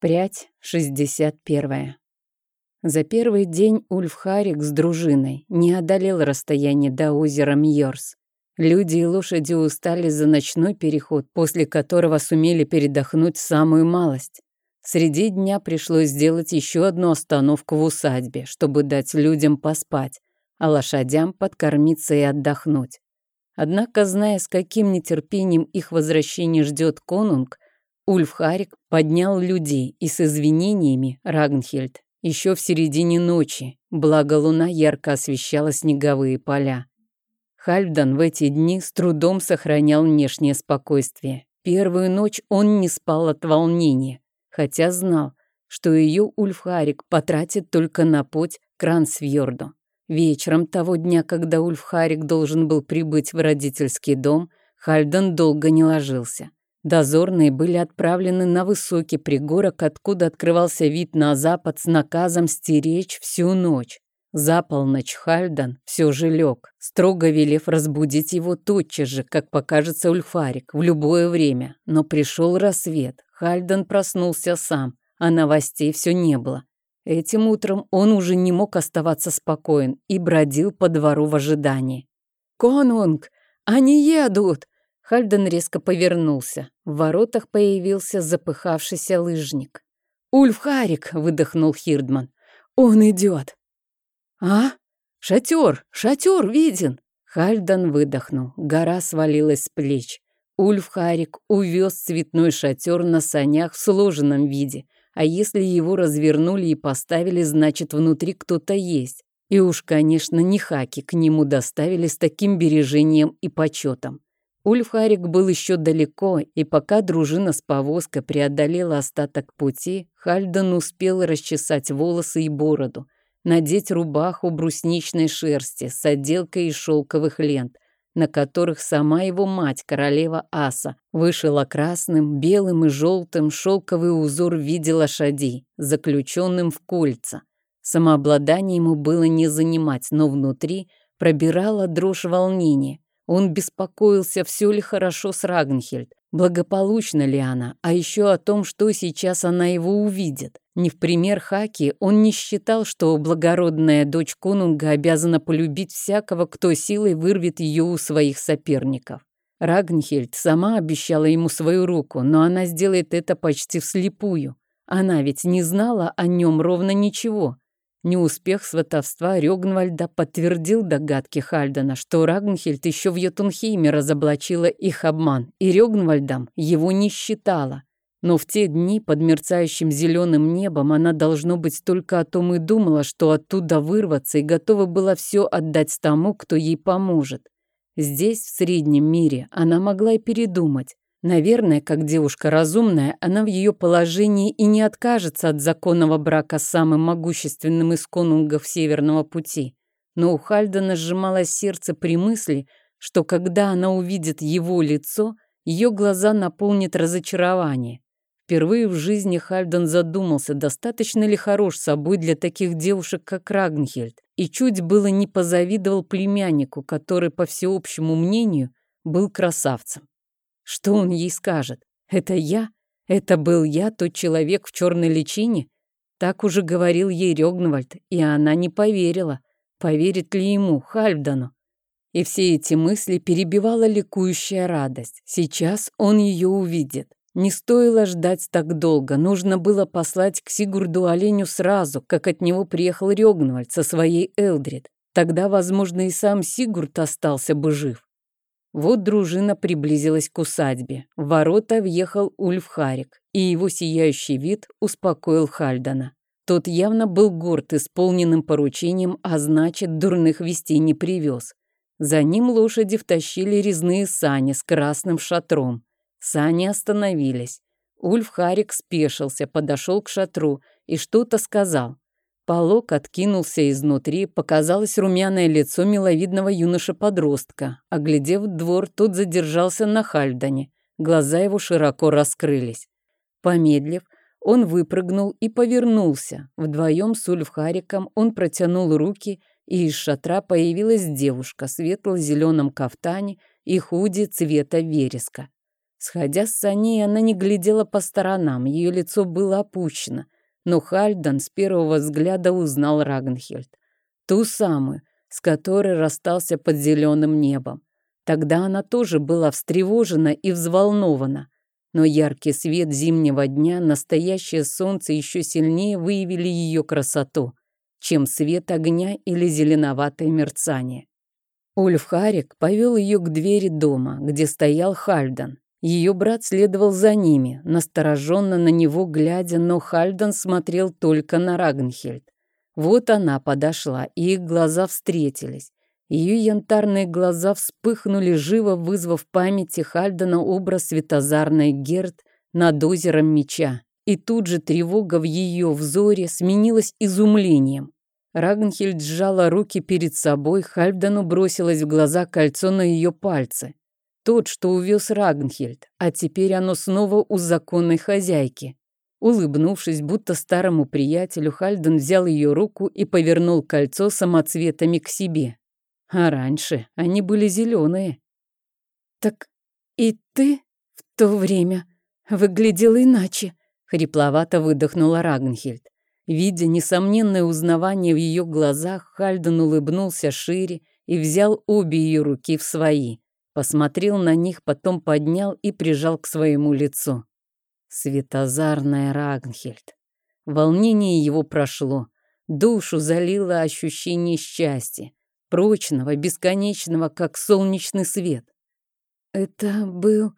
Прядь 61. За первый день Ульф Харик с дружиной не одолел расстояние до озера Мьорс. Люди и лошади устали за ночной переход, после которого сумели передохнуть самую малость. Среди дня пришлось сделать еще одну остановку в усадьбе, чтобы дать людям поспать, а лошадям подкормиться и отдохнуть. Однако, зная, с каким нетерпением их возвращение ждет конунг, Ульф Харик поднял людей и с извинениями Рагнхельд еще в середине ночи, благо луна ярко освещала снеговые поля. Хальфдан в эти дни с трудом сохранял внешнее спокойствие. Первую ночь он не спал от волнения, хотя знал, что ее Ульфхарик потратит только на путь к Рансфьорду. Вечером того дня, когда Ульфхарик должен был прибыть в родительский дом, Хальдан долго не ложился. Дозорные были отправлены на высокий пригорок, откуда открывался вид на запад с наказом стеречь всю ночь. За полночь Хальдан все же лег, строго велев разбудить его тотчас же, как покажется Ульфарик, в любое время. Но пришел рассвет, Хальдан проснулся сам, а новостей все не было. Этим утром он уже не мог оставаться спокоен и бродил по двору в ожидании. «Конунг, они едут!» Хальден резко повернулся. В воротах появился запыхавшийся лыжник. «Ульф Харик!» — выдохнул Хирдман. «Он идет!» «А? Шатер! Шатер виден!» Хальдан выдохнул. Гора свалилась с плеч. Ульф Харик увез цветной шатер на санях в сложенном виде. А если его развернули и поставили, значит, внутри кто-то есть. И уж, конечно, не хаки к нему доставили с таким бережением и почетом. Ульфхарик был еще далеко, и пока дружина с повозкой преодолела остаток пути, Хальден успел расчесать волосы и бороду, надеть рубаху брусничной шерсти с отделкой из шелковых лент, на которых сама его мать, королева Аса, вышила красным, белым и желтым шелковый узор в виде лошадей, заключенным в кольца. Самообладание ему было не занимать, но внутри пробирала дрожь волнения. Он беспокоился, все ли хорошо с Рагнхельд, благополучна ли она, а еще о том, что сейчас она его увидит. Не в пример Хаки, он не считал, что благородная дочь конунга обязана полюбить всякого, кто силой вырвет ее у своих соперников. Рагнхельд сама обещала ему свою руку, но она сделает это почти вслепую. Она ведь не знала о нем ровно ничего. Неуспех сватовства Рёгнвальда подтвердил догадки Хальдена, что Рагнхельд еще в Йотунхейме разоблачила их обман, и Рёгнвальдом его не считала. Но в те дни под мерцающим зеленым небом она, должно быть, только о том и думала, что оттуда вырваться, и готова была все отдать тому, кто ей поможет. Здесь, в среднем мире, она могла и передумать. Наверное, как девушка разумная, она в ее положении и не откажется от законного брака с самым могущественным из конунгов Северного пути. Но у Хальдена сжималось сердце при мысли, что когда она увидит его лицо, ее глаза наполнит разочарование. Впервые в жизни Хальден задумался, достаточно ли хорош собой для таких девушек, как Рагнхельд, и чуть было не позавидовал племяннику, который, по всеобщему мнению, был красавцем. Что он ей скажет? Это я? Это был я, тот человек в черной личине? Так уже говорил ей Рёгнвальд, и она не поверила. Поверит ли ему, Хальфдану? И все эти мысли перебивала ликующая радость. Сейчас он ее увидит. Не стоило ждать так долго. Нужно было послать к Сигурду оленю сразу, как от него приехал Рёгнвальд со своей Элдрид. Тогда, возможно, и сам Сигурд остался бы жив. Вот дружина приблизилась к усадьбе. В ворота въехал Ульф Харик, и его сияющий вид успокоил Хальдана. Тот явно был горд исполненным поручением, а значит, дурных вестей не привез. За ним лошади втащили резные сани с красным шатром. Сани остановились. Ульф Харик спешился, подошел к шатру и что-то сказал. Полок откинулся изнутри, показалось румяное лицо миловидного юноша-подростка. Оглядев двор, тот задержался на Хальдане. Глаза его широко раскрылись. Помедлив, он выпрыгнул и повернулся. Вдвоем с Ульфхариком он протянул руки, и из шатра появилась девушка в светло-зеленом кафтане и худи цвета вереска. Сходя с саней, она не глядела по сторонам, ее лицо было опущено. Но Хальдан с первого взгляда узнал Рагнхельд. Ту самую, с которой расстался под зеленым небом. Тогда она тоже была встревожена и взволнована. Но яркий свет зимнего дня, настоящее солнце еще сильнее выявили ее красоту, чем свет огня или зеленоватое мерцание. Ульф Харик повел ее к двери дома, где стоял Хальдан. Ее брат следовал за ними, настороженно на него глядя, но Хальдан смотрел только на Рагнхельд. Вот она подошла, и их глаза встретились. Ее янтарные глаза вспыхнули живо, вызвав в памяти Хальдена образ светозарной Герд над озером меча. И тут же тревога в ее взоре сменилась изумлением. Рагнхельд сжала руки перед собой, Хальдену бросилось в глаза кольцо на ее пальце. Тот, что увез Рагнхельд, а теперь оно снова у законной хозяйки. Улыбнувшись, будто старому приятелю, Хальден взял ее руку и повернул кольцо самоцветами к себе. А раньше они были зеленые. «Так и ты в то время выглядел иначе», — хрипловато выдохнула Рагнхельд. Видя несомненное узнавание в ее глазах, Хальден улыбнулся шире и взял обе ее руки в свои. Посмотрел на них, потом поднял и прижал к своему лицу. Светозарная Рагнхельд. Волнение его прошло. Душу залило ощущение счастья прочного, бесконечного, как солнечный свет. «Это был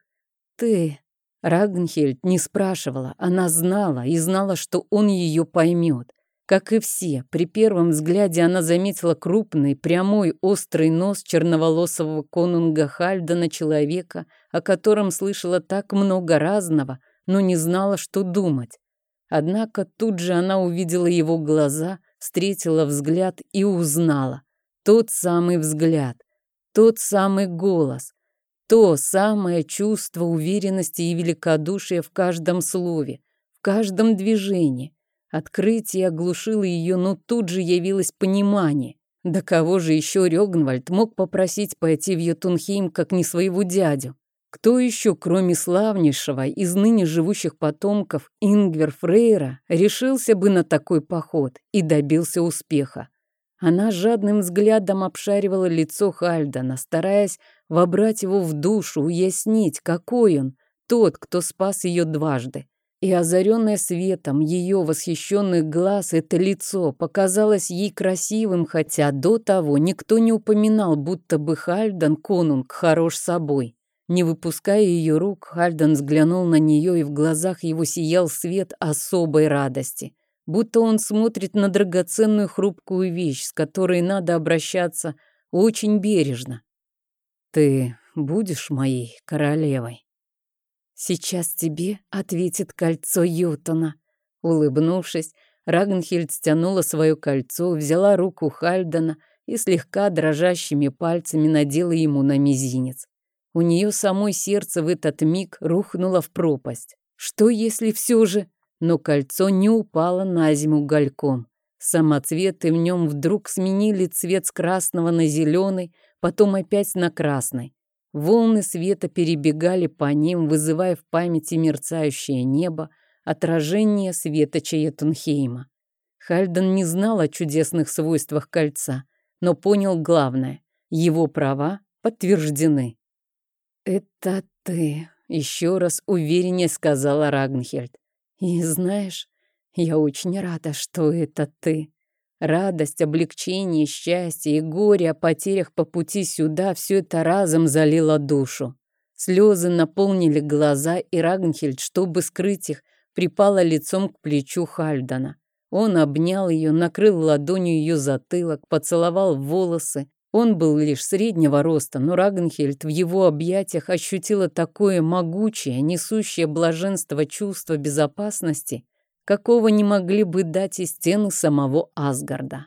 ты?» Рагнхельд не спрашивала, она знала и знала, что он ее поймет. Как и все, при первом взгляде она заметила крупный, прямой, острый нос черноволосого конунга Хальдана человека, о котором слышала так много разного, но не знала, что думать. Однако тут же она увидела его глаза, встретила взгляд и узнала. Тот самый взгляд, тот самый голос, то самое чувство уверенности и великодушия в каждом слове, в каждом движении. Открытие оглушило ее, но тут же явилось понимание. Да кого же еще Рёгнвальд мог попросить пойти в Йотунхейм, как не своего дядю? Кто еще, кроме славнейшего из ныне живущих потомков Ингвер Фрейра, решился бы на такой поход и добился успеха? Она жадным взглядом обшаривала лицо Хальдана, стараясь вобрать его в душу, уяснить, какой он, тот, кто спас ее дважды. И озаренное светом ее восхищенных глаз это лицо показалось ей красивым, хотя до того никто не упоминал, будто бы Хальдан конунг хорош собой. Не выпуская ее рук, Хальдан взглянул на нее, и в глазах его сиял свет особой радости будто он смотрит на драгоценную хрупкую вещь, с которой надо обращаться очень бережно. «Ты будешь моей королевой?» «Сейчас тебе ответит кольцо Ютона». Улыбнувшись, Рагнхельд стянула свое кольцо, взяла руку Хальдена и слегка дрожащими пальцами надела ему на мизинец. У нее самой сердце в этот миг рухнуло в пропасть. Что, если все же но кольцо не упало на зиму угольком. Самоцветы в нем вдруг сменили цвет с красного на зеленый, потом опять на красный. Волны света перебегали по ним, вызывая в памяти мерцающее небо, отражение света Чаетунхейма. Хальден не знал о чудесных свойствах кольца, но понял главное — его права подтверждены. «Это ты», — еще раз увереннее сказала Рагнхельд. И знаешь, я очень рада, что это ты. Радость, облегчение, счастье и горе о потерях по пути сюда — все это разом залило душу. Слезы наполнили глаза, и Рагнхельд, чтобы скрыть их, припала лицом к плечу Хальдана. Он обнял ее, накрыл ладонью ее затылок, поцеловал волосы, он был лишь среднего роста, но Рагнхельд в его объятиях ощутила такое могучее, несущее блаженство чувство безопасности, какого не могли бы дать и стены самого Асгарда.